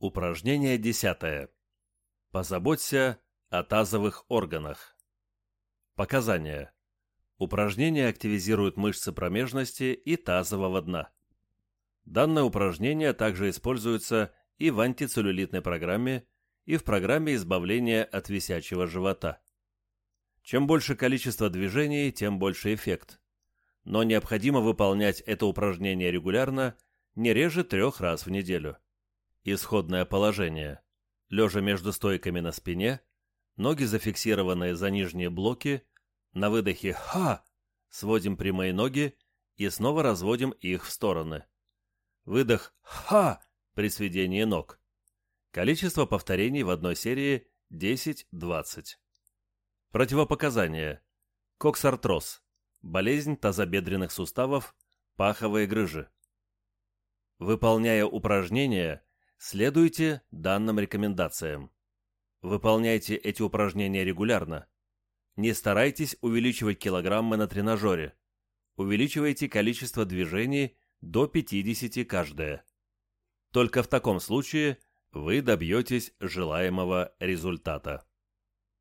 Упражнение десятое. Позаботься о тазовых органах. Показания. Упражнение активизирует мышцы промежности и тазового дна. Данное упражнение также используется и в антицеллюлитной программе, и в программе избавления от висячего живота. Чем больше количество движений, тем больше эффект. Но необходимо выполнять это упражнение регулярно, не реже трех раз в неделю. Исходное положение. Лежа между стойками на спине, ноги зафиксированные за нижние блоки, на выдохе «Ха!» сводим прямые ноги и снова разводим их в стороны. Выдох «Ха!» при сведении ног. Количество повторений в одной серии 10-20. Противопоказания. Коксартроз. Болезнь тазобедренных суставов, паховые грыжи. Выполняя упражнения, Следуйте данным рекомендациям. Выполняйте эти упражнения регулярно. Не старайтесь увеличивать килограммы на тренажере. Увеличивайте количество движений до 50 каждое. Только в таком случае вы добьетесь желаемого результата.